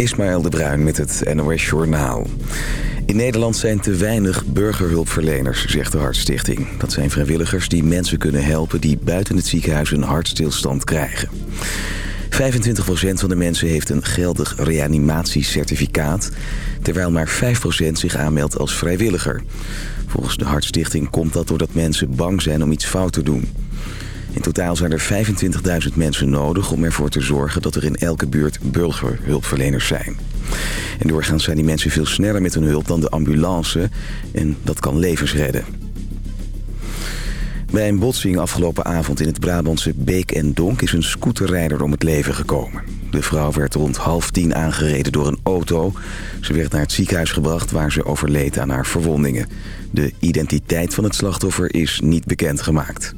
Ismaël de Bruin met het NOS Journaal. In Nederland zijn te weinig burgerhulpverleners, zegt de Hartstichting. Dat zijn vrijwilligers die mensen kunnen helpen die buiten het ziekenhuis een hartstilstand krijgen. 25% van de mensen heeft een geldig reanimatiecertificaat... terwijl maar 5% zich aanmeldt als vrijwilliger. Volgens de Hartstichting komt dat doordat mensen bang zijn om iets fout te doen. In totaal zijn er 25.000 mensen nodig om ervoor te zorgen dat er in elke buurt burgerhulpverleners zijn. En doorgaans zijn die mensen veel sneller met hun hulp dan de ambulance en dat kan levens redden. Bij een botsing afgelopen avond in het Brabantse Beek en Donk is een scooterrijder om het leven gekomen. De vrouw werd rond half tien aangereden door een auto. Ze werd naar het ziekenhuis gebracht waar ze overleed aan haar verwondingen. De identiteit van het slachtoffer is niet bekendgemaakt.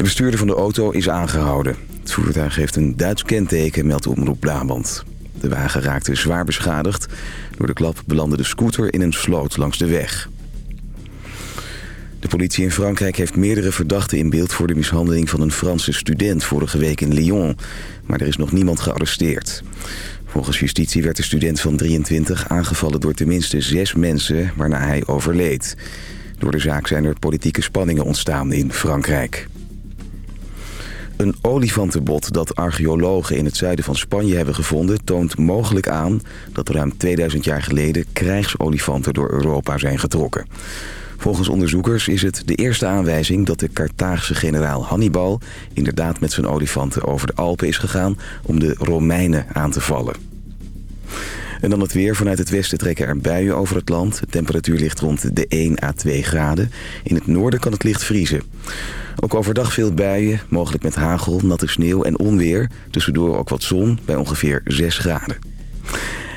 De bestuurder van de auto is aangehouden. Het voertuig heeft een Duits kenteken, meldt Omroep Brabant. De wagen raakte zwaar beschadigd. Door de klap belandde de scooter in een sloot langs de weg. De politie in Frankrijk heeft meerdere verdachten in beeld... voor de mishandeling van een Franse student vorige week in Lyon. Maar er is nog niemand gearresteerd. Volgens justitie werd de student van 23 aangevallen door tenminste zes mensen... waarna hij overleed. Door de zaak zijn er politieke spanningen ontstaan in Frankrijk. Een olifantenbot dat archeologen in het zuiden van Spanje hebben gevonden... toont mogelijk aan dat ruim 2000 jaar geleden krijgsolifanten door Europa zijn getrokken. Volgens onderzoekers is het de eerste aanwijzing dat de Carthaagse generaal Hannibal... inderdaad met zijn olifanten over de Alpen is gegaan om de Romeinen aan te vallen. En dan het weer. Vanuit het westen trekken er buien over het land. De temperatuur ligt rond de 1 à 2 graden. In het noorden kan het licht vriezen. Ook overdag veel buien, mogelijk met hagel, natte sneeuw en onweer. Tussendoor ook wat zon bij ongeveer 6 graden.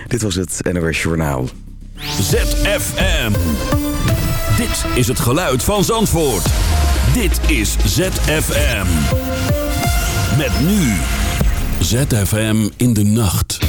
Dit was het NOS Journaal. ZFM. Dit is het geluid van Zandvoort. Dit is ZFM. Met nu. ZFM in de nacht.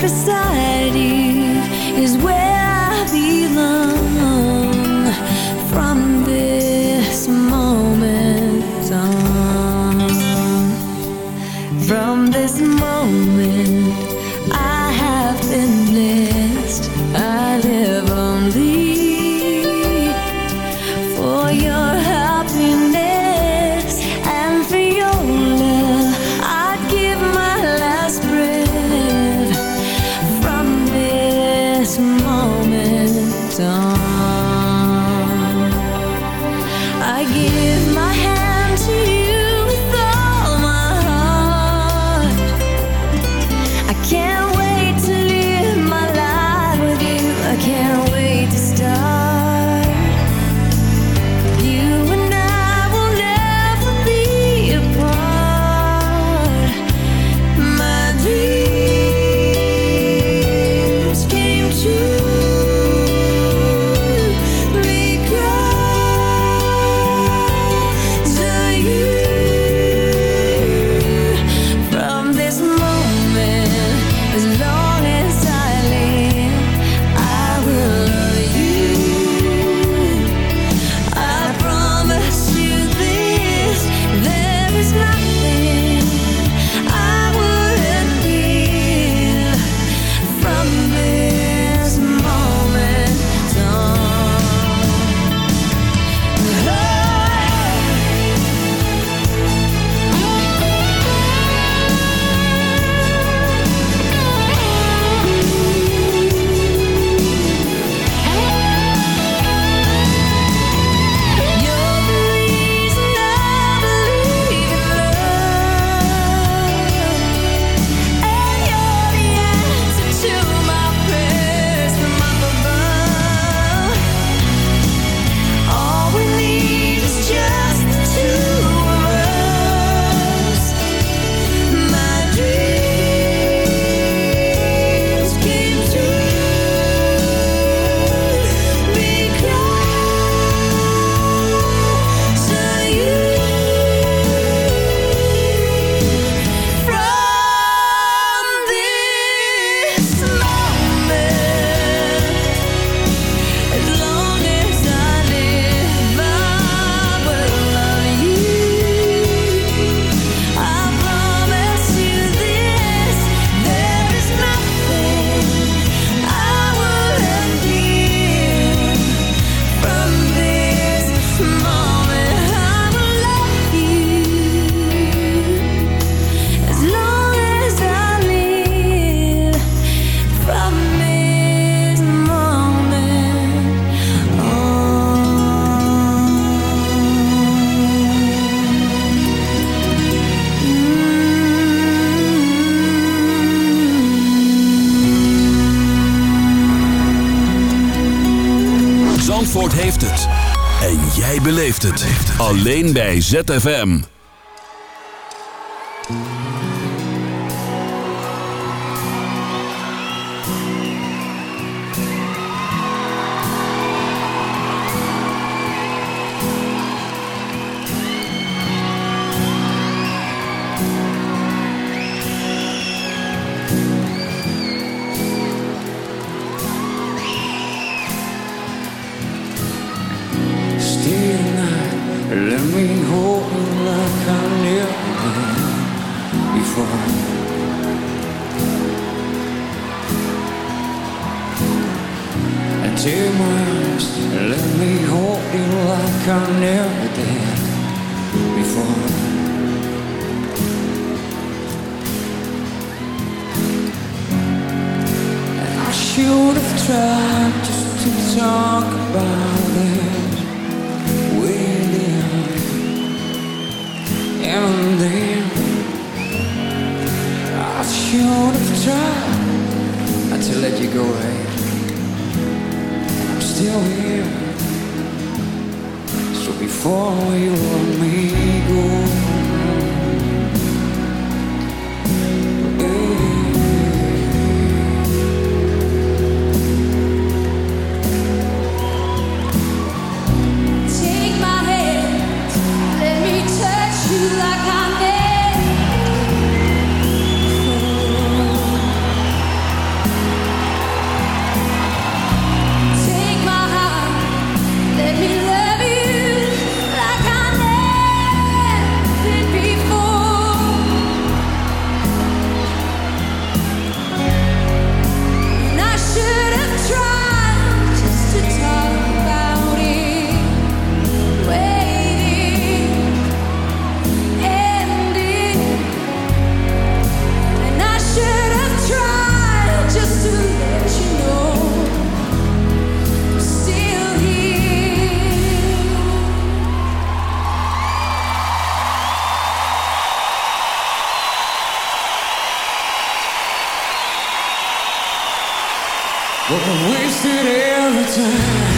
beside Alleen bij ZFM. Take my arms and let me hold you like I never did before. And I should have tried just to talk about it with you. And then should have tried to let you go away. I'm still here. So before you want me. wasted every time.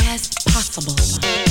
Impossible.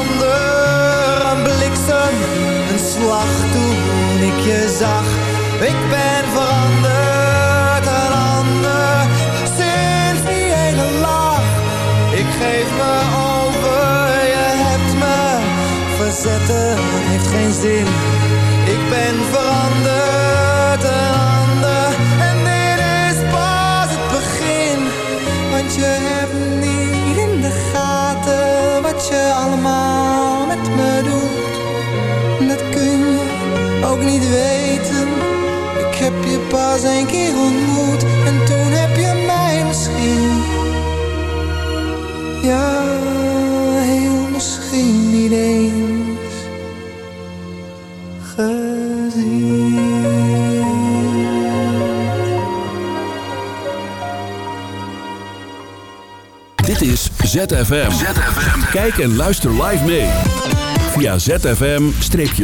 een slag toen ik je zag. Ik ben veranderd, een ander, sinds die ene lach. Ik geef me over, je hebt me verzetten, heeft geen zin. Ik ben veranderd, ook niet weten. Ik heb je pas een keer ontmoet en toen heb je mij misschien. Ja, heel misschien niet eens gezien. Dit is ZFM. Kijk en luister live mee. Via zfm-live.nl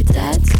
habitats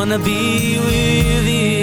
wanna be with you.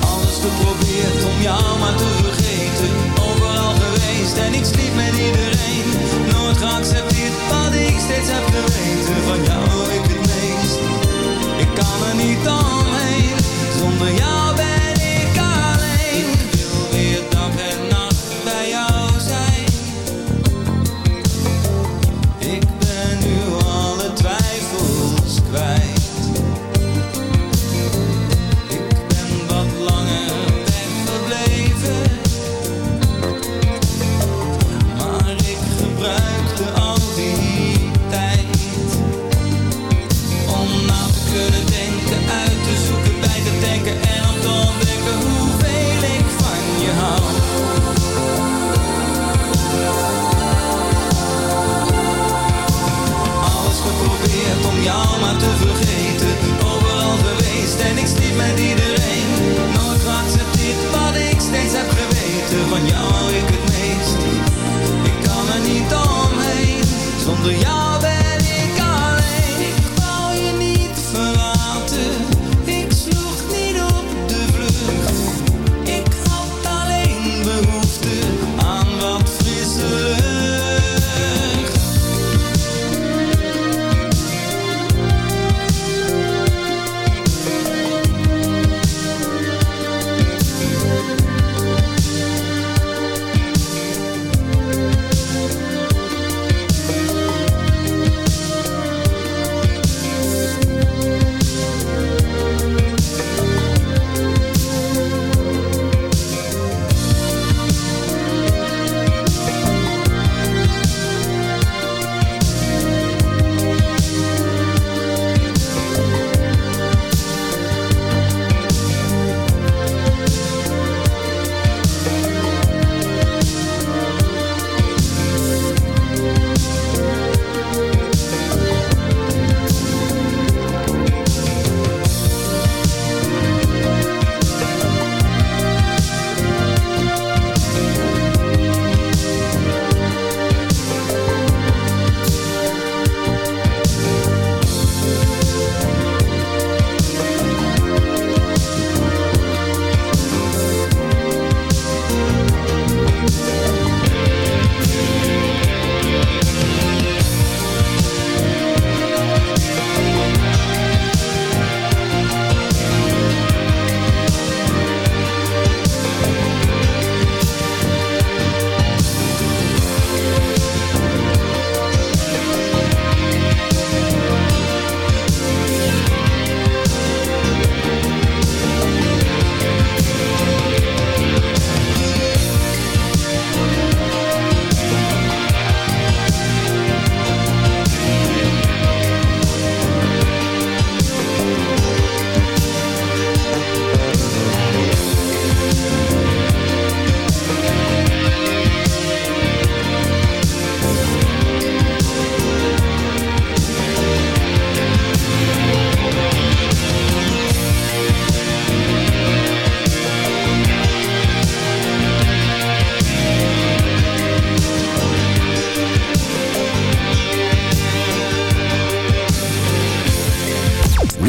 Alles geprobeerd om jou maar te vergeten. Overal geweest en ik sliep met iedereen. Nooit geaccepteerd dit wat ik steeds heb geweten van jou, ik het meest. Ik kan er niet omheen zonder jou bij.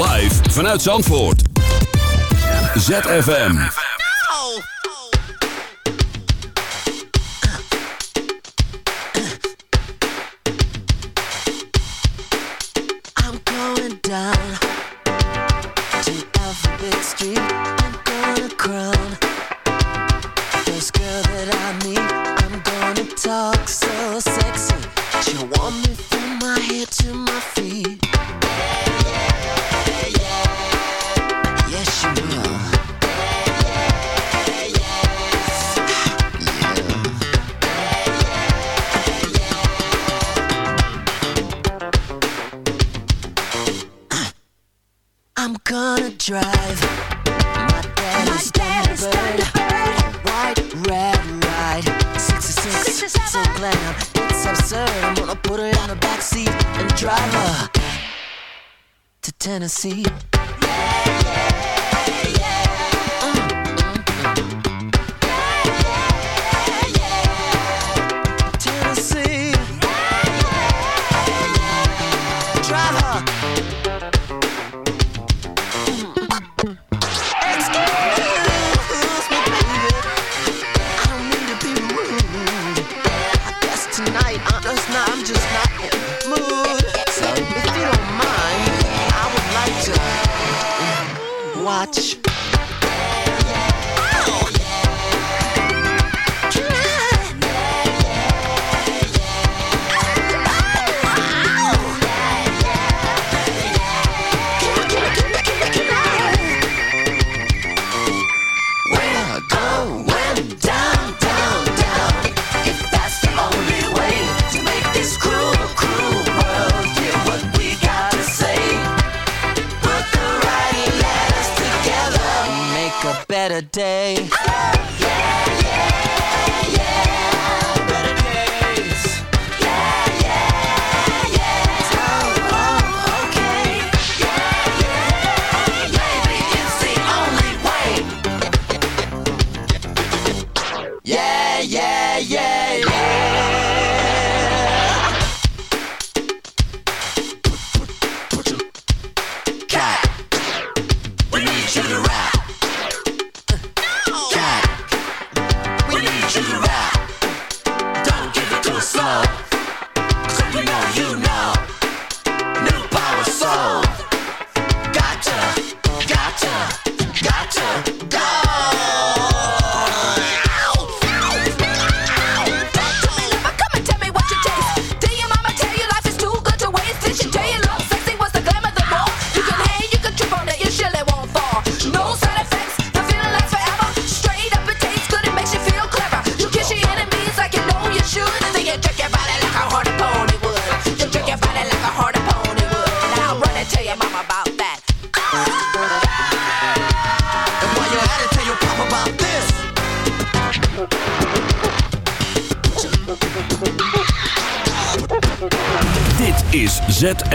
Live vanuit Zandvoort. ZFM. I'm going down